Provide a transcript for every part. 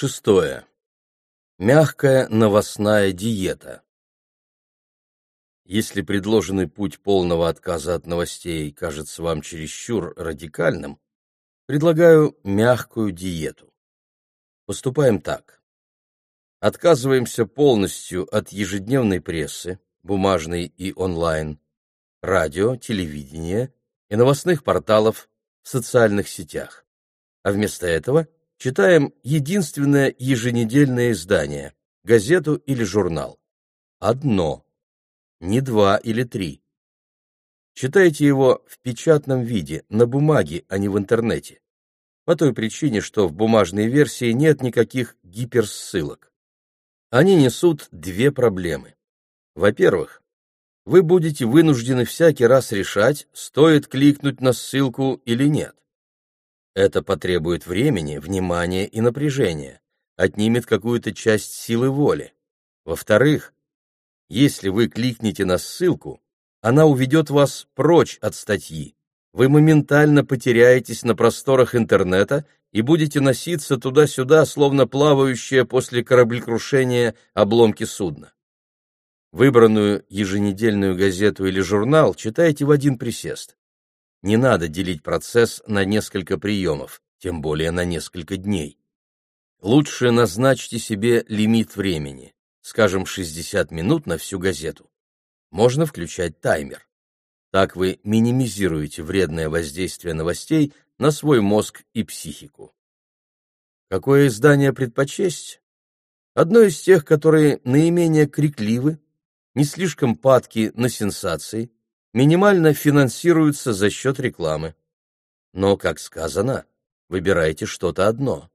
Шестое. Мягкая новостная диета. Если предложенный путь полного отказа от новостей кажется вам чересчур радикальным, предлагаю мягкую диету. Поступаем так. Отказываемся полностью от ежедневной прессы, бумажной и онлайн, радио, телевидения и новостных порталов в социальных сетях. А вместо этого – читаем единственное еженедельное издание, газету или журнал. Одно, не два или три. Читайте его в печатном виде, на бумаге, а не в интернете. По той причине, что в бумажной версии нет никаких гиперссылок. Они несут две проблемы. Во-первых, вы будете вынуждены всякий раз решать, стоит кликнуть на ссылку или нет. Это потребует времени, внимания и напряжения, отнимет какую-то часть силы воли. Во-вторых, если вы кликнете на ссылку, она уведет вас прочь от статьи. Вы моментально потеряетесь на просторах интернета и будете носиться туда-сюда, словно плавающие после кораблекрушения обломки судна. Выбранную еженедельную газету или журнал читайте в один присест. Не надо делить процесс на несколько приемов, тем более на несколько дней. Лучше назначьте себе лимит времени, скажем, 60 минут на всю газету. Можно включать таймер. Так вы минимизируете вредное воздействие новостей на свой мозг и психику. Какое издание предпочесть? Одно из тех, которые наименее крикливы, не слишком падки на сенсации, минимально финансируются за счет рекламы. Но, как сказано, выбирайте что-то одно.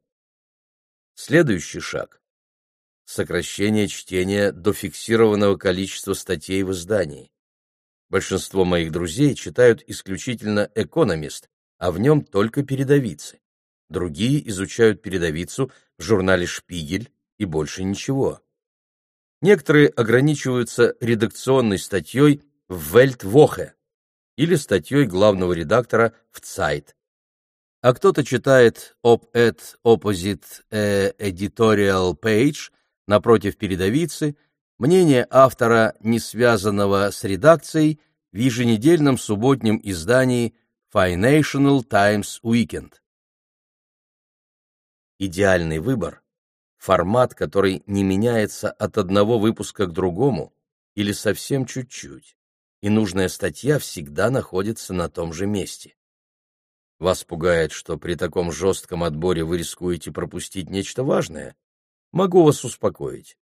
Следующий шаг – сокращение чтения до фиксированного количества статей в издании. Большинство моих друзей читают исключительно «Экономист», а в нем только передовицы. Другие изучают передовицу в журнале «Шпигель» и больше ничего. Некоторые ограничиваются редакционной статьей в Weltwoche или статьей главного редактора в Zeit. А кто-то читает op-ed opposite a editorial page напротив передовицы, мнение автора, не связанного с редакцией, в еженедельном субботнем издании Financial Times Weekend. Идеальный выбор – формат, который не меняется от одного выпуска к другому или совсем чуть-чуть и нужная статья всегда находится на том же месте. Вас пугает, что при таком жестком отборе вы рискуете пропустить нечто важное? Могу вас успокоить.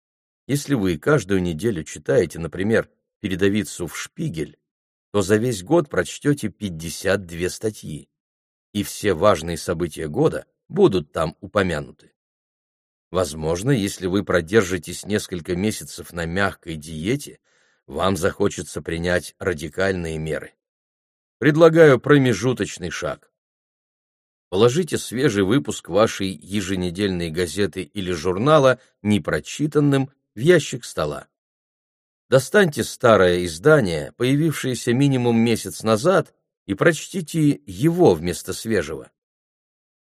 Если вы каждую неделю читаете, например, передовицу в «Шпигель», то за весь год прочтете 52 статьи, и все важные события года будут там упомянуты. Возможно, если вы продержитесь несколько месяцев на мягкой диете – вам захочется принять радикальные меры. Предлагаю промежуточный шаг. Положите свежий выпуск вашей еженедельной газеты или журнала непрочитанным в ящик стола. Достаньте старое издание, появившееся минимум месяц назад, и прочтите его вместо свежего.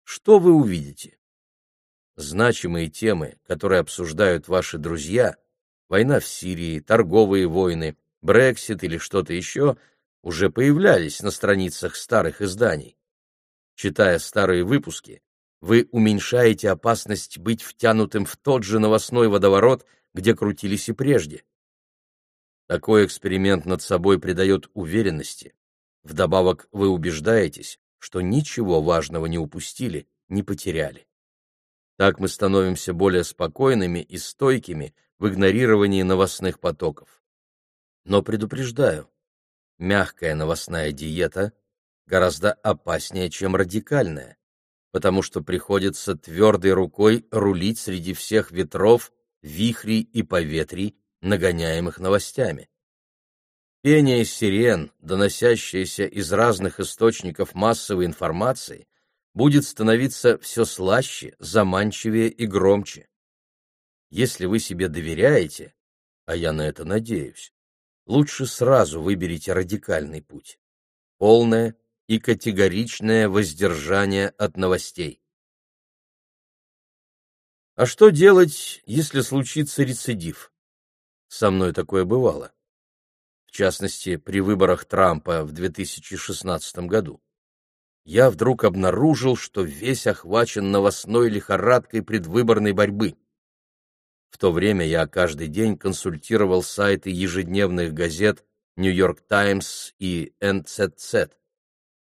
Что вы увидите? Значимые темы, которые обсуждают ваши друзья, война в Сирии, торговые войны, Брексит или что-то еще уже появлялись на страницах старых изданий. Читая старые выпуски, вы уменьшаете опасность быть втянутым в тот же новостной водоворот, где крутились и прежде. Такой эксперимент над собой придает уверенности. Вдобавок вы убеждаетесь, что ничего важного не упустили, не потеряли. Так мы становимся более спокойными и стойкими в игнорировании новостных потоков. Но предупреждаю, мягкая новостная диета гораздо опаснее, чем радикальная, потому что приходится твердой рукой рулить среди всех ветров, вихрей и поветрий, нагоняемых новостями. Пение сирен, доносящееся из разных источников массовой информации, будет становиться все слаще, заманчивее и громче. Если вы себе доверяете, а я на это надеюсь, лучше сразу выберите радикальный путь. Полное и категоричное воздержание от новостей. А что делать, если случится рецидив? Со мной такое бывало. В частности, при выборах Трампа в 2016 году. Я вдруг обнаружил, что весь охвачен новостной лихорадкой предвыборной борьбы. В то время я каждый день консультировал сайты ежедневных газет «Нью-Йорк Таймс» и «НЦЦ».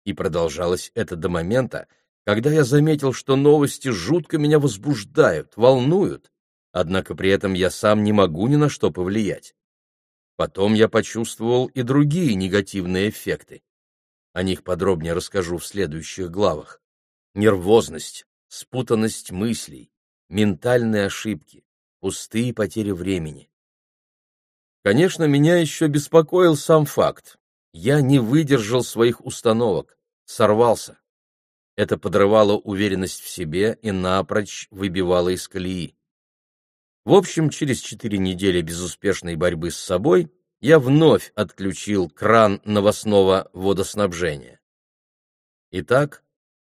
И продолжалось это до момента, когда я заметил, что новости жутко меня возбуждают, волнуют, однако при этом я сам не могу ни на что повлиять. Потом я почувствовал и другие негативные эффекты. О них подробнее расскажу в следующих главах. Нервозность, спутанность мыслей, ментальные ошибки, пустые потери времени. Конечно, меня еще беспокоил сам факт. Я не выдержал своих установок, сорвался. Это подрывало уверенность в себе и напрочь выбивало из колеи. В общем, через четыре недели безуспешной борьбы с собой я вновь отключил кран новостного водоснабжения. Итак,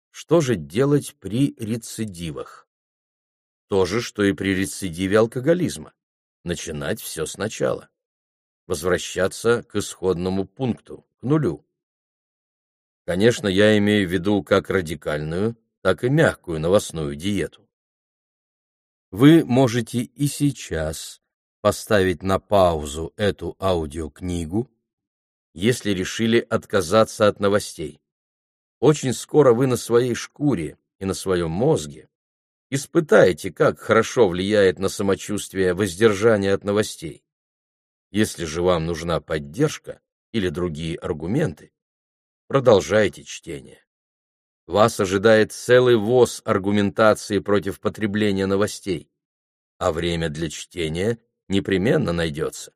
что же делать при рецидивах? То же, что и при рецидиве алкоголизма. Начинать все сначала. Возвращаться к исходному пункту, к нулю. Конечно, я имею в виду как радикальную, так и мягкую новостную диету. Вы можете и сейчас поставить на паузу эту аудиокнигу, если решили отказаться от новостей. Очень скоро вы на своей шкуре и на своем мозге испытаете, как хорошо влияет на самочувствие воздержание от новостей. Если же вам нужна поддержка или другие аргументы, Продолжайте чтение. Вас ожидает целый воз аргументации против потребления новостей, а время для чтения непременно найдется,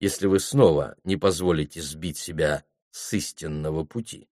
если вы снова не позволите сбить себя с истинного пути.